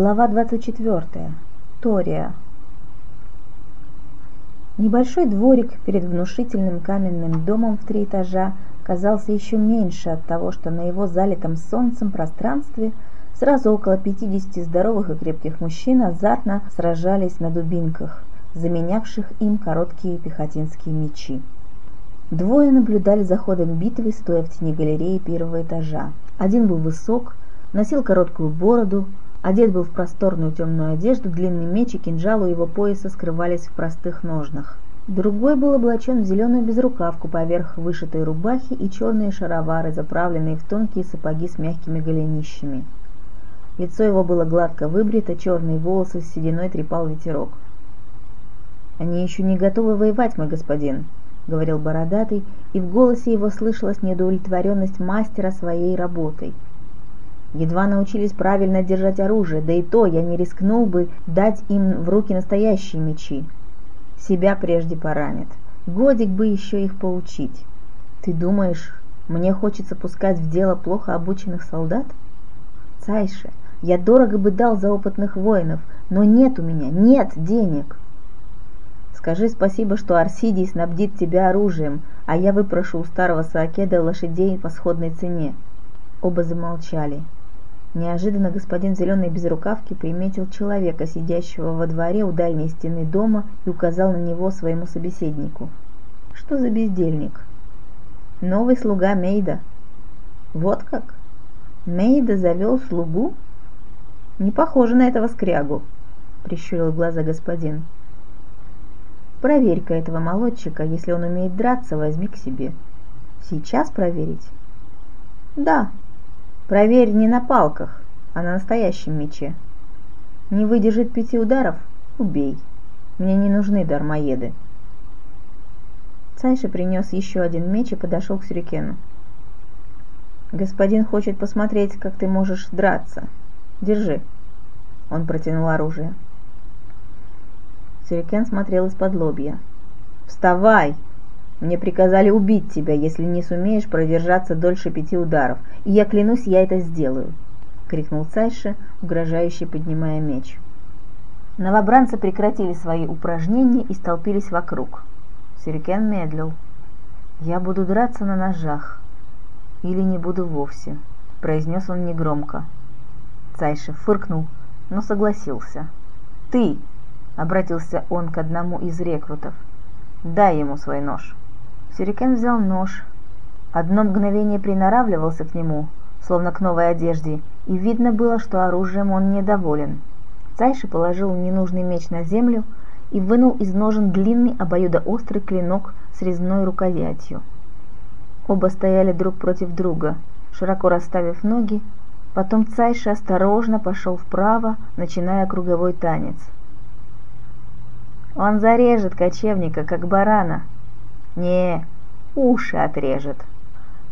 Глава 24. Тория. Небольшой дворик перед внушительным каменным домом в три этажа казался еще меньше от того, что на его залитом солнцем пространстве сразу около 50 здоровых и крепких мужчин азартно сражались на дубинках, заменявших им короткие пехотинские мечи. Двое наблюдали за ходом битвы, стоя в тени галереи первого этажа. Один был высок, носил короткую бороду, Одет был в просторную темную одежду, длинный меч и кинжал у его пояса скрывались в простых ножнах. Другой был облачен в зеленую безрукавку поверх вышитой рубахи и черные шаровары, заправленные в тонкие сапоги с мягкими голенищами. Лицо его было гладко выбрито, черные волосы с сединой трепал ветерок. «Они еще не готовы воевать, мой господин», — говорил бородатый, и в голосе его слышалась недоудовлетворенность мастера своей работой — Едва научились правильно держать оружие, да и то я не рискнул бы дать им в руки настоящие мечи. Себя прежде поранят. Годик бы еще их поучить. Ты думаешь, мне хочется пускать в дело плохо обученных солдат? Цайше, я дорого бы дал за опытных воинов, но нет у меня, нет денег. Скажи спасибо, что Арсидий снабдит тебя оружием, а я выпрошу у старого Саакеда лошадей по сходной цене. Оба замолчали. Неожиданно господин в зеленой безрукавке приметил человека, сидящего во дворе у дальней стены дома, и указал на него своему собеседнику. «Что за бездельник?» «Новый слуга Мейда». «Вот как? Мейда завел слугу?» «Не похоже на этого скрягу», — прищурил глаза господин. «Проверь-ка этого молодчика, если он умеет драться, возьми к себе». «Сейчас проверить?» «Да», Проверь не на палках, а на настоящем мече. Не выдержит пяти ударов – убей. Мне не нужны дармоеды. Цайша принес еще один меч и подошел к Сюрикену. «Господин хочет посмотреть, как ты можешь драться. Держи». Он протянул оружие. Сюрикен смотрел из-под лобья. «Вставай!» Мне приказали убить тебя, если не сумеешь продержаться дольше пяти ударов, и я клянусь, я это сделаю!» — крикнул Цайше, угрожающе поднимая меч. Новобранцы прекратили свои упражнения и столпились вокруг. Сюрикен медлил. «Я буду драться на ножах. Или не буду вовсе», — произнес он негромко. Цайше фыркнул, но согласился. «Ты!» — обратился он к одному из рекрутов. «Дай ему свой нож». Сюрикен взял нож. Одно мгновение приноравливался к нему, словно к новой одежде, и видно было, что оружием он недоволен. Цайши положил ненужный меч на землю и вынул из ножен длинный обоюдоострый клинок с резной рукоятью. Оба стояли друг против друга, широко расставив ноги, потом Цайши осторожно пошел вправо, начиная круговой танец. «Он зарежет кочевника, как барана», не, уши отрежет.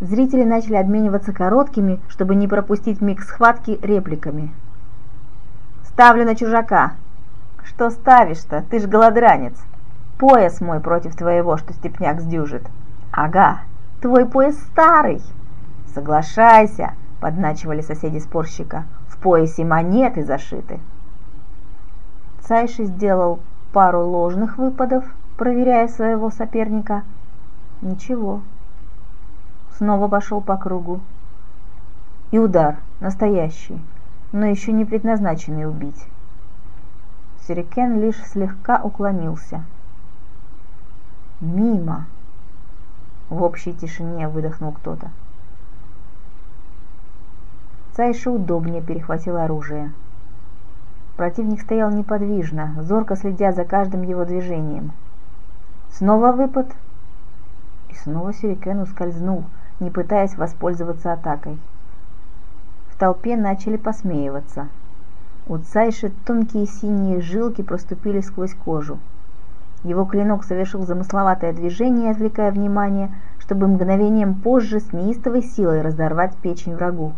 Зрители начали обмениваться короткими, чтобы не пропустить миг схватки, репликами. «Ставлю на чужака!» «Что ставишь-то? Ты ж голодранец!» «Пояс мой против твоего, что степняк сдюжит!» «Ага, твой пояс старый!» «Соглашайся!» — подначивали соседи спорщика. «В поясе монеты зашиты!» Цайши сделал пару ложных выпадов, проверяя своего соперника — Ничего. Снова пошел по кругу. И удар, настоящий, но еще не предназначенный убить. Сирикен лишь слегка уклонился. «Мимо!» В общей тишине выдохнул кто-то. Цайша удобнее перехватил оружие. Противник стоял неподвижно, зорко следя за каждым его движением. Снова выпад — снова Сюрикен ускользнул, не пытаясь воспользоваться атакой. В толпе начали посмеиваться. У Цайши тонкие синие жилки проступили сквозь кожу. Его клинок совершил замысловатое движение, отвлекая внимание, чтобы мгновением позже с неистовой силой разорвать печень врагу.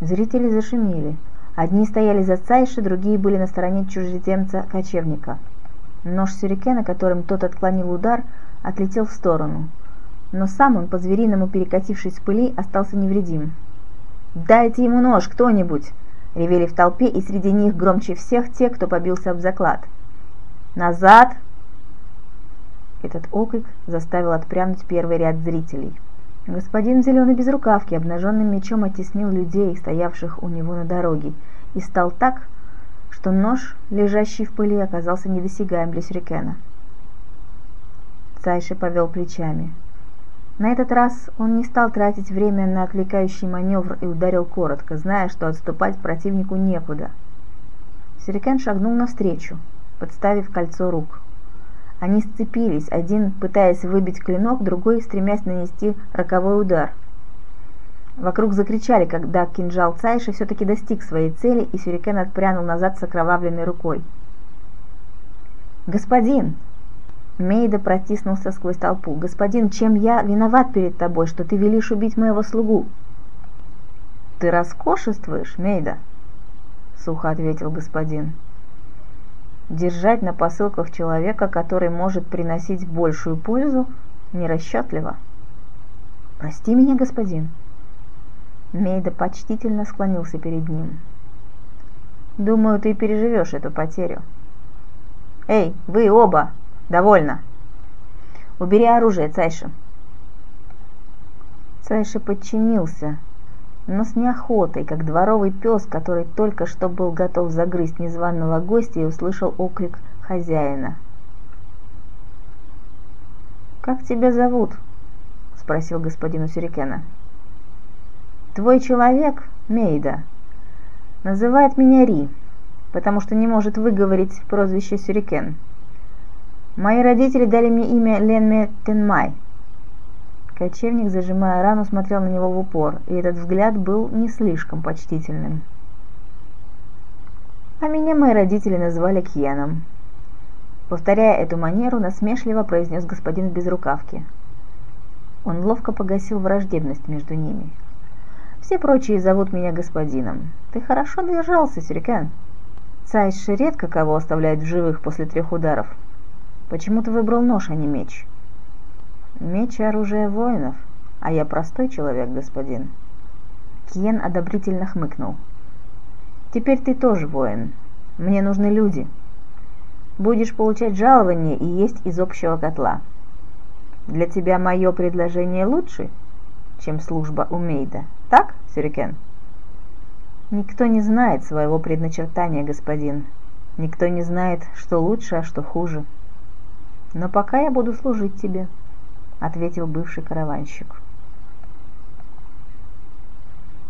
Зрители зашумели. Одни стояли за Цайши, другие были на стороне чужеземца-кочевника. Нож Сюрикена, которым тот отклонил удар, отлетел в сторону но сам он, по-звериному перекатившись в пыли, остался невредим. «Дайте ему нож, кто-нибудь!» ревели в толпе, и среди них громче всех те, кто побился об заклад. «Назад!» Этот окрик заставил отпрянуть первый ряд зрителей. Господин в зеленой безрукавке обнаженным мечом оттеснил людей, стоявших у него на дороге, и стал так, что нож, лежащий в пыли, оказался недосягаем для сюрикена. Цайши повел плечами. На этот раз он не стал тратить время на отвлекающий маневр и ударил коротко, зная, что отступать противнику некуда. Сюрикен шагнул навстречу, подставив кольцо рук. Они сцепились, один пытаясь выбить клинок, другой стремясь нанести роковой удар. Вокруг закричали, когда кинжал Цайши все-таки достиг своей цели, и Сюрикен отпрянул назад с окровавленной рукой. «Господин!» Мейда протиснулся сквозь толпу. «Господин, чем я виноват перед тобой, что ты велишь убить моего слугу?» «Ты роскошествуешь, Мейда?» — сухо ответил господин. «Держать на посылках человека, который может приносить большую пользу, нерасчетливо». «Прости меня, господин». Мейда почтительно склонился перед ним. «Думаю, ты переживешь эту потерю». «Эй, вы оба!» «Довольно. Убери оружие, Цайши». Цайши подчинился, но с неохотой, как дворовый пес, который только что был готов загрызть незваного гостя и услышал окрик хозяина. «Как тебя зовут?» — спросил господин Усюрикена. «Твой человек, Мейда, называет меня Ри, потому что не может выговорить прозвище Сюрикен». Мои родители дали мне имя Ленме Тенмай. Кочевник, зажимая рану, смотрел на него в упор, и этот взгляд был не слишком почтительным. А меня мои родители назвали Кьеном. Повторяя эту манеру, насмешливо произнес господин в безрукавке. Он ловко погасил враждебность между ними. «Все прочие зовут меня господином. Ты хорошо держался, Сюрикен. Цайши редко кого оставляет в живых после трех ударов. Почему ты выбрал нож, а не меч? Меч – оружие воинов, а я простой человек, господин. Киен одобрительно хмыкнул. Теперь ты тоже воин. Мне нужны люди. Будешь получать жалование и есть из общего котла. Для тебя мое предложение лучше, чем служба у Мейда. Так, Сюрикен? Никто не знает своего предначертания, господин. Никто не знает, что лучше, а что хуже. «Но пока я буду служить тебе», — ответил бывший караванщик.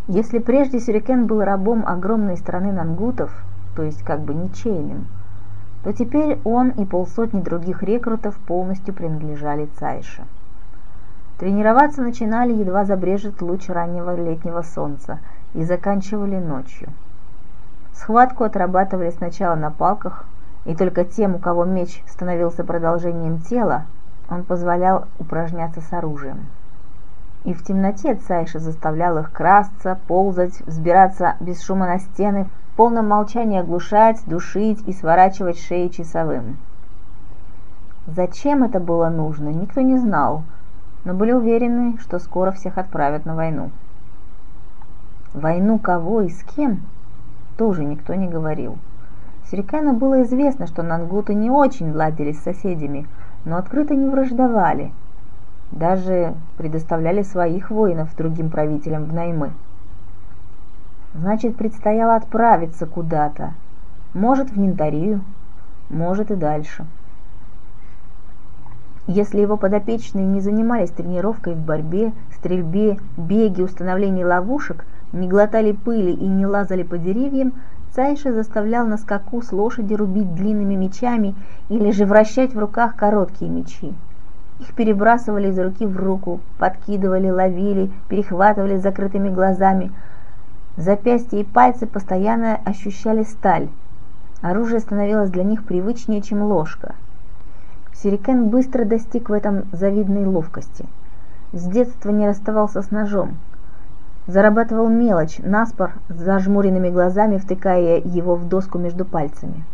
Если прежде Сюрикен был рабом огромной страны нангутов, то есть как бы ничейным, то теперь он и полсотни других рекрутов полностью принадлежали Цайше. Тренироваться начинали, едва забрежет луч раннего летнего солнца, и заканчивали ночью. Схватку отрабатывали сначала на палках, и только тем, у кого меч становился продолжением тела, он позволял упражняться с оружием. И в темноте Цайша заставлял их красться, ползать, взбираться без шума на стены, в полном молчании оглушать, душить и сворачивать шеи часовым. Зачем это было нужно, никто не знал, но были уверены, что скоро всех отправят на войну. Войну кого и с кем, тоже никто не говорил. Сюрикену было известно, что нангуты не очень ладили с соседями, но открыто не враждовали. Даже предоставляли своих воинов другим правителям в наймы. Значит, предстояло отправиться куда-то. Может, в Нинтарию, может и дальше. Если его подопечные не занимались тренировкой в борьбе, стрельбе, беге, установлении ловушек, не глотали пыли и не лазали по деревьям, Цайши заставлял на скаку с лошади рубить длинными мечами или же вращать в руках короткие мечи. Их перебрасывали из руки в руку, подкидывали, ловили, перехватывали с закрытыми глазами. Запястья и пальцы постоянно ощущали сталь. Оружие становилось для них привычнее, чем ложка. Сирикен быстро достиг в этом завидной ловкости. С детства не расставался с ножом – зарабатывал мелочь, наспор, с зажмуренными глазами, втыкая его в доску между пальцами.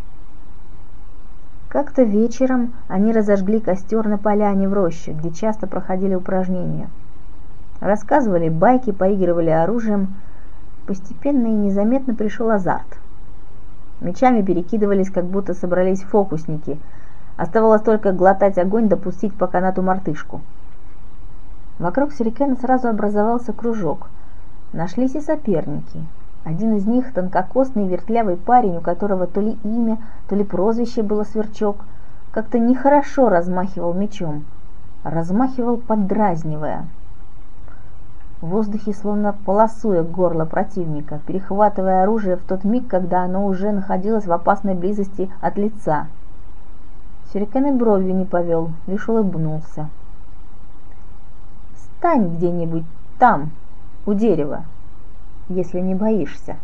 Как-то вечером они разожгли костер на поляне в роще, где часто проходили упражнения. Рассказывали байки, поигрывали оружием. постепенно и незаметно пришел азарт. Мечами перекидывались, как будто собрались фокусники. Оставалось только глотать огонь, допустить по канату мартышку. Вокруг сюрикена сразу образовался кружок. Нашлись и соперники. Один из них, тонкокосный вертлявый парень, у которого то ли имя, то ли прозвище было Сверчок, как-то нехорошо размахивал мечом. Размахивал, поддразнивая. В воздухе словно полосуя горло противника, перехватывая оружие в тот миг, когда оно уже находилось в опасной близости от лица. Сюрикен и бровью не повел, лишь улыбнулся. «Стань где-нибудь там, у дерева, если не боишься.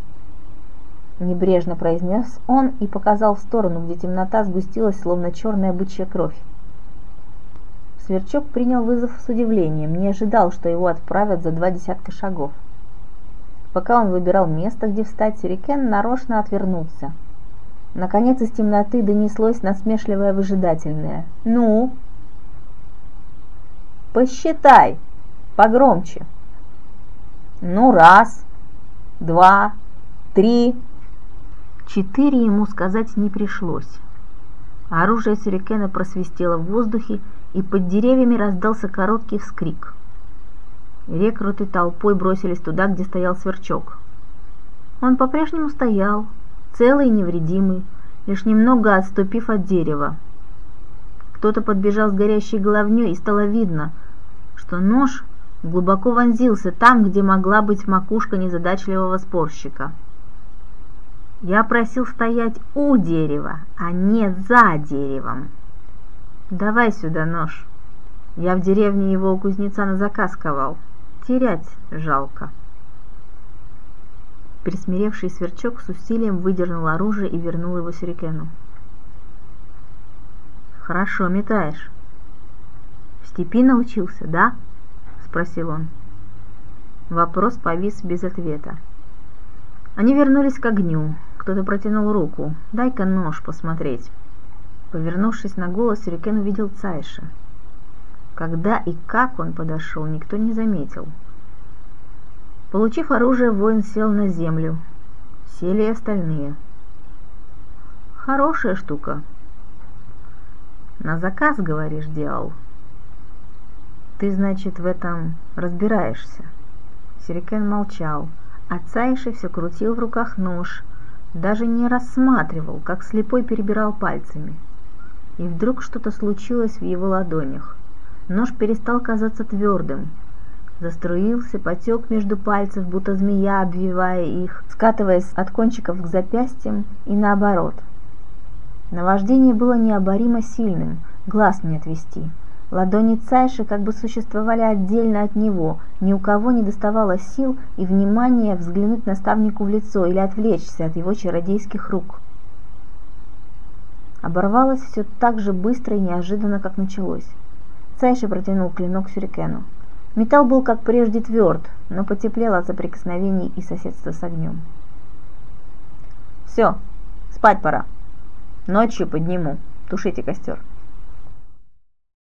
Небрежно произнес он и показал в сторону, где темнота сгустилась, словно черная бычья кровь. Сверчок принял вызов с удивлением, не ожидал, что его отправят за два десятка шагов. Пока он выбирал место, где встать, Сюрикен нарочно отвернулся. Наконец из темноты донеслось насмешливое выжидательное «Ну?» «Посчитай! Погромче!» «Ну, раз!» два, три. Четыре ему сказать не пришлось. Оружие сюрикена просвистело в воздухе, и под деревьями раздался короткий вскрик. Рекруты толпой бросились туда, где стоял сверчок. Он по-прежнему стоял, целый и невредимый, лишь немного отступив от дерева. Кто-то подбежал с горящей головней, и стало видно, что нож глубоко вонзился там, где могла быть макушка незадачливого спорщика. Я просил стоять у дерева, а не за деревом. Давай сюда нож. Я в деревне его у кузнеца на заказ ковал. Терять жалко. Присмиревший сверчок с усилием выдернул оружие и вернул его сюрикену. «Хорошо метаешь. В степи научился, да?» спросил он. Вопрос повис без ответа. Они вернулись к огню. Кто-то протянул руку. «Дай-ка нож посмотреть». Повернувшись на голос, Рикен увидел Цайша. Когда и как он подошел, никто не заметил. Получив оружие, воин сел на землю. Сели и остальные. «Хорошая штука». «На заказ, говоришь, делал?» «Ты, значит, в этом разбираешься?» Сирикен молчал, а Цайши все крутил в руках нож, даже не рассматривал, как слепой перебирал пальцами. И вдруг что-то случилось в его ладонях. Нож перестал казаться твердым, заструился, потек между пальцев, будто змея, обвивая их, скатываясь от кончиков к запястьям и наоборот. Наваждение было необоримо сильным, глаз не отвести. Ладони Цайши как бы существовали отдельно от него, ни у кого не доставало сил и внимания взглянуть наставнику в лицо или отвлечься от его чародейских рук. Оборвалось все так же быстро и неожиданно, как началось. Цайши протянул клинок Сюрикену. Металл был, как прежде, тверд, но потеплел от соприкосновений и соседства с огнем. «Все, спать пора. Ночью подниму. Тушите костер».